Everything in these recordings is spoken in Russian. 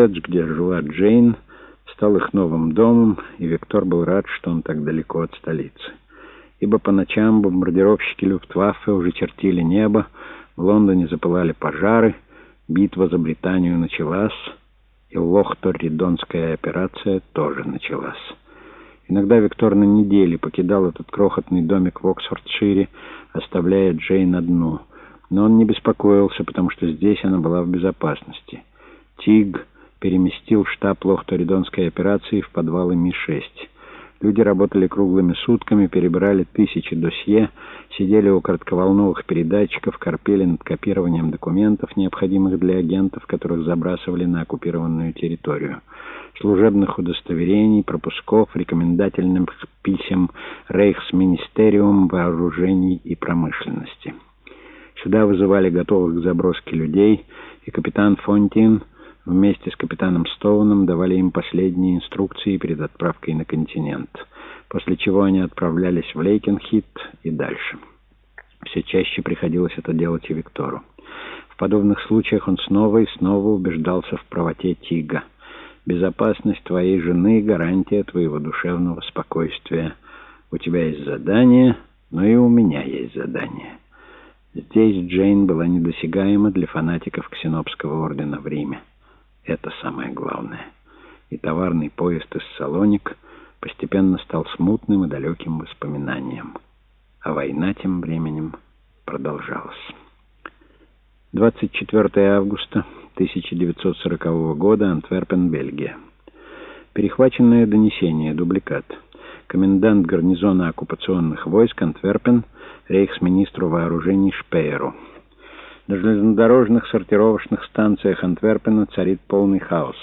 Коттедж, где жила Джейн, стал их новым домом, и Виктор был рад, что он так далеко от столицы. Ибо по ночам бомбардировщики Люфтваффе уже чертили небо, в Лондоне запылали пожары, битва за Британию началась, и Лохторридонская операция тоже началась. Иногда Виктор на неделе покидал этот крохотный домик в Оксфордшире, оставляя Джейн одну. Но он не беспокоился, потому что здесь она была в безопасности. Тиг переместил штаб Лохторидонской операции в подвалы Ми-6. Люди работали круглыми сутками, перебирали тысячи досье, сидели у коротковолновых передатчиков, корпели над копированием документов, необходимых для агентов, которых забрасывали на оккупированную территорию. Служебных удостоверений, пропусков, рекомендательных писем Рейхсминистериум вооружений и промышленности. Сюда вызывали готовых к заброске людей, и капитан Фонтин вместе с капитаном Стоуном давали им последние инструкции перед отправкой на континент, после чего они отправлялись в Лейкенхит и дальше. Все чаще приходилось это делать и Виктору. В подобных случаях он снова и снова убеждался в правоте Тига. «Безопасность твоей жены — гарантия твоего душевного спокойствия. У тебя есть задание, но и у меня есть задание». Здесь Джейн была недосягаема для фанатиков Ксенопского ордена в Риме. Это самое главное. И товарный поезд из Салоник постепенно стал смутным и далеким воспоминанием. А война тем временем продолжалась. 24 августа 1940 года, Антверпен, Бельгия. Перехваченное донесение, дубликат. Комендант гарнизона оккупационных войск Антверпен, рейхсминистру вооружений Шпееру. На железнодорожных сортировочных станциях Антверпена царит полный хаос.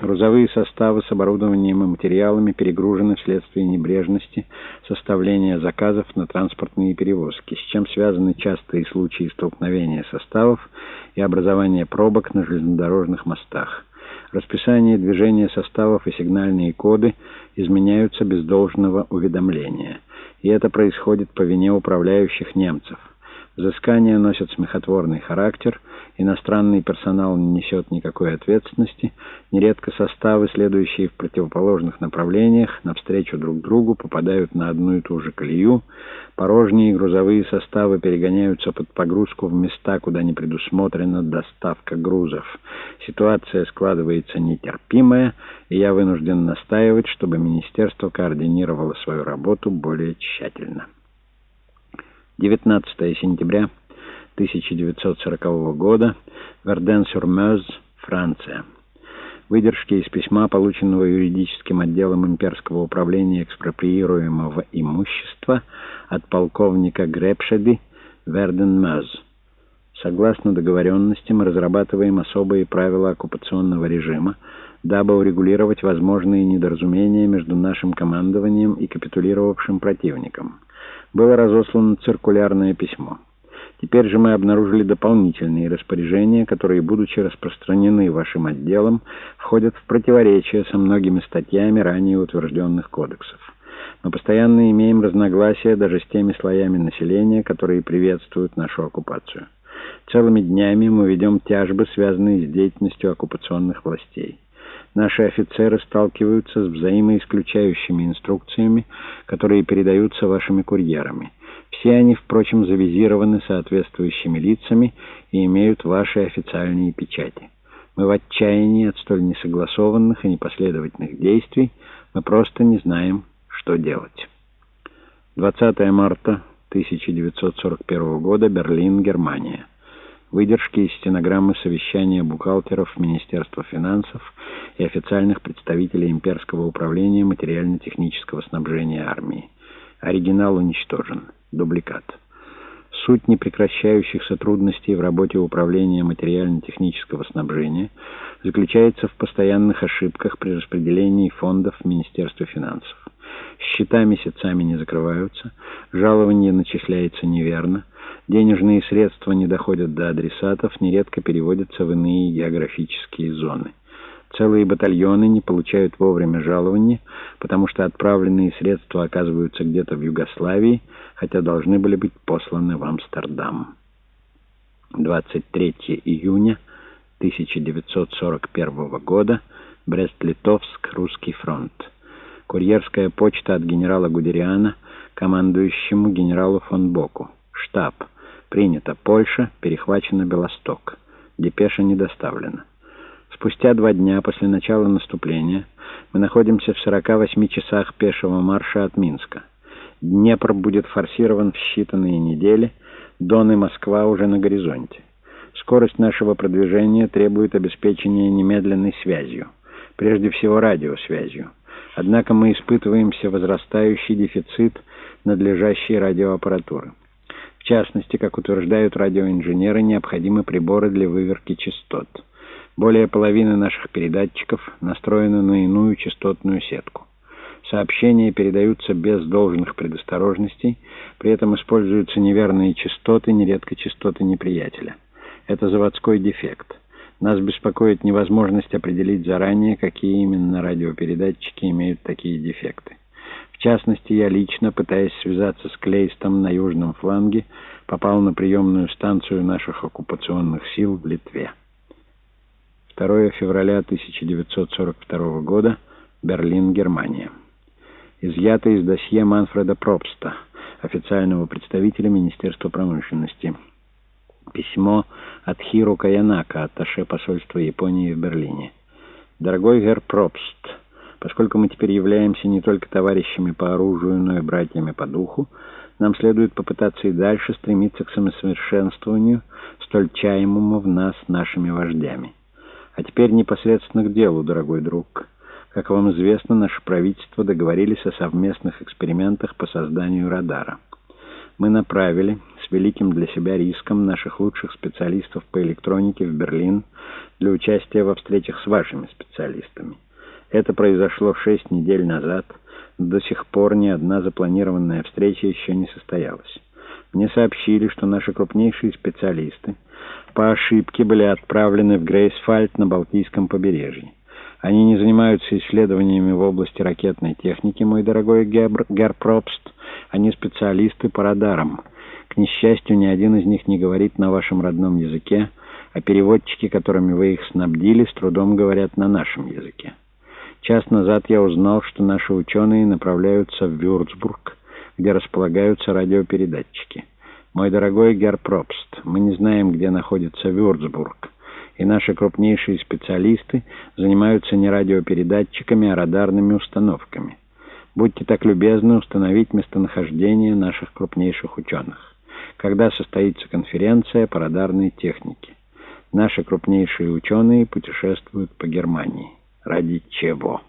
Грузовые составы с оборудованием и материалами перегружены вследствие небрежности составления заказов на транспортные перевозки, с чем связаны частые случаи столкновения составов и образования пробок на железнодорожных мостах. Расписание движения составов и сигнальные коды изменяются без должного уведомления, и это происходит по вине управляющих немцев. Взыскания носят смехотворный характер, иностранный персонал не несет никакой ответственности, нередко составы, следующие в противоположных направлениях, навстречу друг другу, попадают на одну и ту же колею, порожние грузовые составы перегоняются под погрузку в места, куда не предусмотрена доставка грузов. Ситуация складывается нетерпимая, и я вынужден настаивать, чтобы министерство координировало свою работу более тщательно. 19 сентября 1940 года, Верден-сюр-Мёз, Франция. Выдержки из письма, полученного юридическим отделом имперского управления экспроприируемого имущества от полковника Гребшеди, Верден-Мёз. Согласно договоренности, мы разрабатываем особые правила оккупационного режима, дабы урегулировать возможные недоразумения между нашим командованием и капитулировавшим противником было разослано циркулярное письмо. Теперь же мы обнаружили дополнительные распоряжения, которые, будучи распространены вашим отделом, входят в противоречие со многими статьями ранее утвержденных кодексов. Мы постоянно имеем разногласия даже с теми слоями населения, которые приветствуют нашу оккупацию. Целыми днями мы ведем тяжбы, связанные с деятельностью оккупационных властей. Наши офицеры сталкиваются с взаимоисключающими инструкциями, которые передаются вашими курьерами. Все они, впрочем, завизированы соответствующими лицами и имеют ваши официальные печати. Мы в отчаянии от столь несогласованных и непоследовательных действий. Мы просто не знаем, что делать. 20 марта 1941 года. Берлин, Германия. Выдержки из стенограммы совещания бухгалтеров Министерства финансов и официальных представителей имперского управления материально-технического снабжения армии. Оригинал уничтожен. Дубликат. Суть непрекращающихся трудностей в работе управления материально-технического снабжения заключается в постоянных ошибках при распределении фондов в Министерстве финансов. Счета месяцами не закрываются, жалование начисляется неверно, денежные средства не доходят до адресатов, нередко переводятся в иные географические зоны. Целые батальоны не получают вовремя жалования, потому что отправленные средства оказываются где-то в Югославии, хотя должны были быть посланы в Амстердам. 23 июня 1941 года, Брест-Литовск, Русский фронт. Курьерская почта от генерала Гудериана, командующему генералу фон Боку. Штаб. Принято. Польша. Перехвачено Белосток. Депеша не доставлена. Спустя два дня после начала наступления мы находимся в 48 часах пешего марша от Минска. Днепр будет форсирован в считанные недели, Дон и Москва уже на горизонте. Скорость нашего продвижения требует обеспечения немедленной связью, прежде всего радиосвязью. Однако мы испытываем все возрастающий дефицит надлежащей радиоаппаратуры. Частности, как утверждают радиоинженеры, необходимы приборы для выверки частот. Более половины наших передатчиков настроены на иную частотную сетку. Сообщения передаются без должных предосторожностей, при этом используются неверные частоты, нередко частоты неприятеля. Это заводской дефект. Нас беспокоит невозможность определить заранее, какие именно радиопередатчики имеют такие дефекты. Частности, я лично, пытаясь связаться с Клейстом на южном фланге, попал на приемную станцию наших оккупационных сил в Литве. 2 февраля 1942 года. Берлин, Германия. Изъято из досье Манфреда Пробста, официального представителя Министерства промышленности. Письмо от Хиру Каянака, атташе посольства Японии в Берлине. «Дорогой Герр Пробст, поскольку мы теперь являемся не только товарищами по оружию, но и братьями по духу, нам следует попытаться и дальше стремиться к самосовершенствованию, столь чаемому в нас нашими вождями. А теперь непосредственно к делу, дорогой друг». Как вам известно, наше правительство договорились о совместных экспериментах по созданию радара мы направили с великим для себя риском наших лучших специалистов по электронике в Берлин для участия во встречах с вашими специалистами. Это произошло шесть недель назад. До сих пор ни одна запланированная встреча еще не состоялась. Мне сообщили, что наши крупнейшие специалисты по ошибке были отправлены в Грейсфальд на Балтийском побережье. Они не занимаются исследованиями в области ракетной техники, мой дорогой Герпробст, они специалисты по радарам. К несчастью, ни один из них не говорит на вашем родном языке, а переводчики, которыми вы их снабдили, с трудом говорят на нашем языке. Час назад я узнал, что наши ученые направляются в Вюрцбург, где располагаются радиопередатчики. Мой дорогой Герпробст, мы не знаем, где находится Вюрцбург, и наши крупнейшие специалисты занимаются не радиопередатчиками, а радарными установками. Будьте так любезны установить местонахождение наших крупнейших ученых. Когда состоится конференция по радарной технике? Наши крупнейшие ученые путешествуют по Германии. Ради чего?